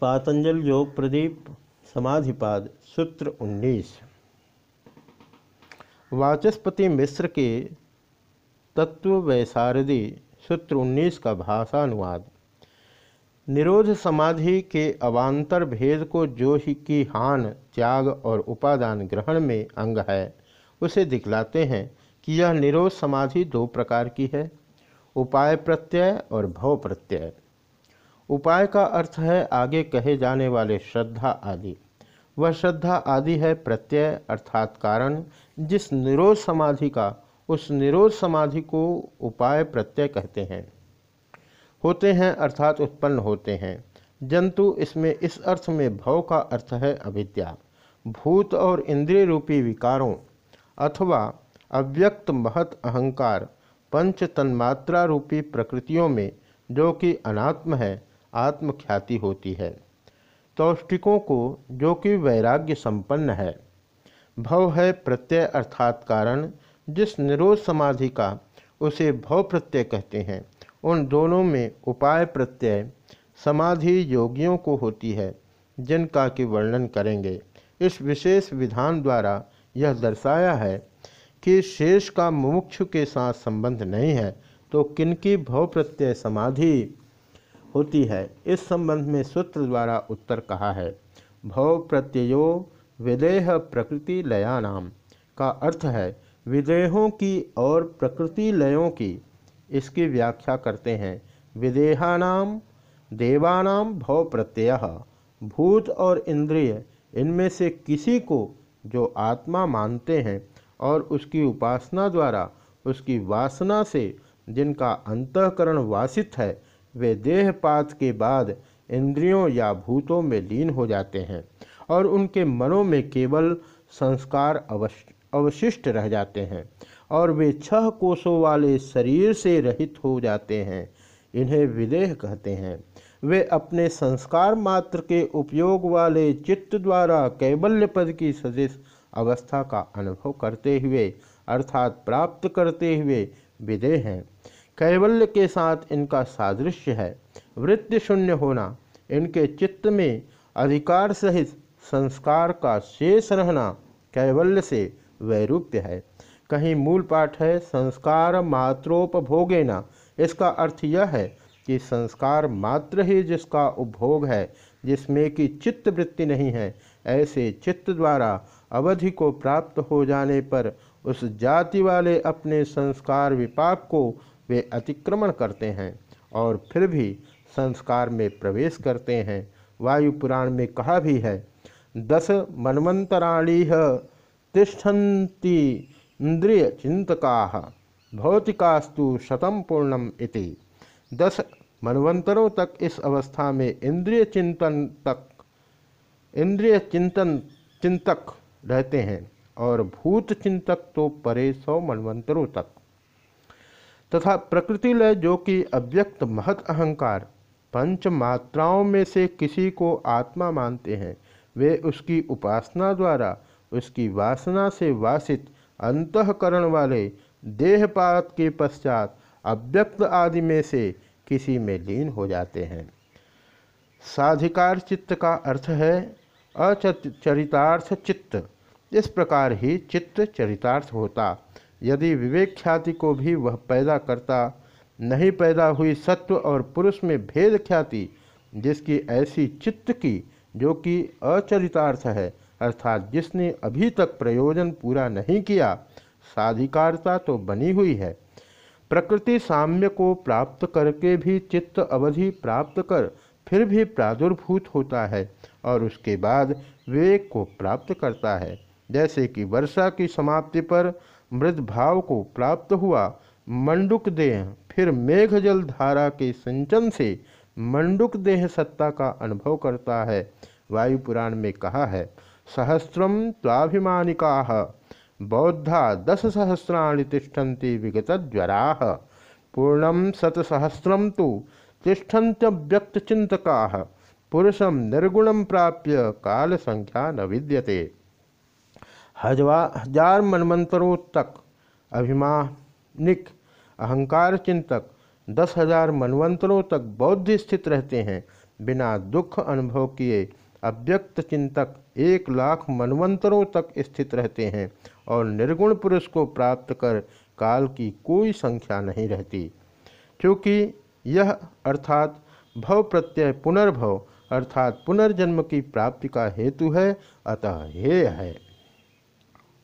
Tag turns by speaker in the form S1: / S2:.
S1: पातंजल योग प्रदीप, समाधिपाद, सूत्र 19 वाचस्पति मिश्र के तत्व वैसारदी सूत्र 19 का भाषानुवाद। निरोध समाधि के अवान्तर भेद को जो ही की हान, त्याग और उपादान ग्रहण में अंग है, उसे दिखलाते हैं कि यह निरोध समाधि दो प्रकार की है, उपाय प्रत्यय और भव प्रत्यय। उपाय का अर्थ है आगे कहे जाने वाले श्रद्धा आदि। वह श्रद्धा आदि है प्रत्यय अर्थात कारण। जिस निरोध समाधि का, उस निरोध समाधि को उपाय प्रत्यय कहते हैं। होते हैं अर्थात उत्पन्न होते हैं। जंतु इसमें इस अर्थ में भव का अर्थ है अविद्या। भूत और इंद्रिय रूपी विकारों अथवा अव्यक्त महत अहंकार पंच तन्मात्रा रूपी प्रकृतियों में जो कि अनात्म है आत्मख्याति होती है। तौष्टिकों को, जो कि वैराग्य संपन्न है, भव है प्रत्यय अर्थात कारण, जिस निरोध समाधि का उसे भव प्रत्यय कहते हैं। उन दोनों में उपाय प्रत्यय, समाधि योगियों को होती है, जिनका कि वर्णन करेंगे। इस विशेष विधान द्वारा यह दर्शाया है कि शेष का मुमुक्षु के साथ संबंध नहीं है तो किनकी भव प्रत्यय समाधि? होती है। इस संबंध में सूत्र द्वारा उत्तर कहा है, भव प्रत्ययो विदेह प्रकृति लयानाम का अर्थ है, विदेहों की और प्रकृति लयों की इसकी व्याख्या करते हैं, विदेहानाम, देवानाम भव प्रत्यय, भूत और इंद्रिय, इनमें से किसी को जो आत्मा मानते हैं और उसकी उपासना द्वारा, उसकी वासना से जिनका अंतकरण वासित है वे देहपात के बाद इंद्रियों या भूतों में लीन हो जाते हैं और उनके मनों में केवल संस्कार अवशिष्ट रह जाते हैं और वे छह कोषों वाले शरीर से रहित हो जाते हैं। इन्हें विदेह कहते हैं। वे अपने संस्कार मात्र के उपयोग वाले चित्त द्वारा कैबल्य पद की सदृश अवस्था का अनुभव करते हुए, अर्थात प्राप्त करते हुए विदेह हैं। कैवल्य के साथ इनका सादृश्य है। वृत्ति शून्य होना, इनके चित्त में अधिकार सहित संस्कार का शेष रहना कैवल्य से वैरूप्य है। कहीं मूल पाठ है, संस्कार मात्रोपभोगे मात्रोपभोगेना इसका अर्थ यह है कि संस्कार मात्र ही जिसका उपभोग है, जिसमें कि चित्त वृत्ति नहीं है, ऐसे चित्त द्वारा अवधि को प्राप्त हो जाने पर उस जाति वाले अपने संस्कार विपाक को वे अतिक्रमण करते हैं और फिर भी संस्कार में प्रवेश करते हैं। वायु पुराण में कहा भी है दस मनमंतराणी तिष्ठन्ति इंद्रिय चिंतका भौतिकास्तु शतम पूर्णम इति। दस मनवंतरों तक इस अवस्था में इंद्रिय चिंतन तक इंद्रिय चिंतन चिंतक रहते हैं और भूत चिंतक तो परे सौ मनवंतरों तक। तथा प्रकृति लय जो कि अव्यक्त महत अहंकार पंच मात्राओं में से किसी को आत्मा मानते हैं, वे उसकी उपासना द्वारा, उसकी वासना से वासित, अंतकरण वाले, देहपात के पश्चात, अव्यक्त आदि में से किसी में लीन हो जाते हैं। साधिकार चित्त का अर्थ है अचरितार्थ चित्त। इस प्रकार ही चित्त चरितार्थ होता। यदि विवेक ख्याति को भी वह पैदा करता, नहीं पैदा हुई सत्व और पुरुष में भेद ख्याति, जिसकी ऐसी चित्त की, जो कि अचरितार्थ है, अर्थात जिसने अभी तक प्रयोजन पूरा नहीं किया, साधिकारता तो बनी हुई है। प्रकृति साम्य को प्राप्त करके भी चित्त अवधि प्राप्त कर, फिर भी प्रादुर्भूत होता है, और उसके बाद विवेक को प्राप्त करता है। जैसे कि वर्षा की समाप्ति पर मृद भाव को प्राप्त हुआ, मंडुक देह, फिर मेघ जल धारा के सिंचन से मंडुक देह सत्ता का अनुभव करता है। वायु पुराण में कहा है सहस्रम ताभिमानिका बौद्धा दस सहस्राणि तिष्ठन्ति विगत ज्वरा पूर्णम शतसहस्रम तो तिष्ठन्त्यव्यक्तचिंतका पुरुषम निर्गुणम प्राप्य काल संख्या न विद्यते। हजवा हज़ार मनमंत्रों तक, अभिमानिक अहंकार चिंतक, दस हज़ार मनवंतरों तक बौद्ध स्थित रहते हैं। बिना दुख अनुभव किए अव्यक्त चिंतक एक लाख मनवंतरों तक स्थित रहते हैं और निर्गुण पुरुष को प्राप्त कर काल की कोई संख्या नहीं रहती। क्योंकि यह अर्थात भव प्रत्यय पुनर्भव, अर्थात पुनर्जन्म की प्राप्ति का हेतु है, अतः हे है।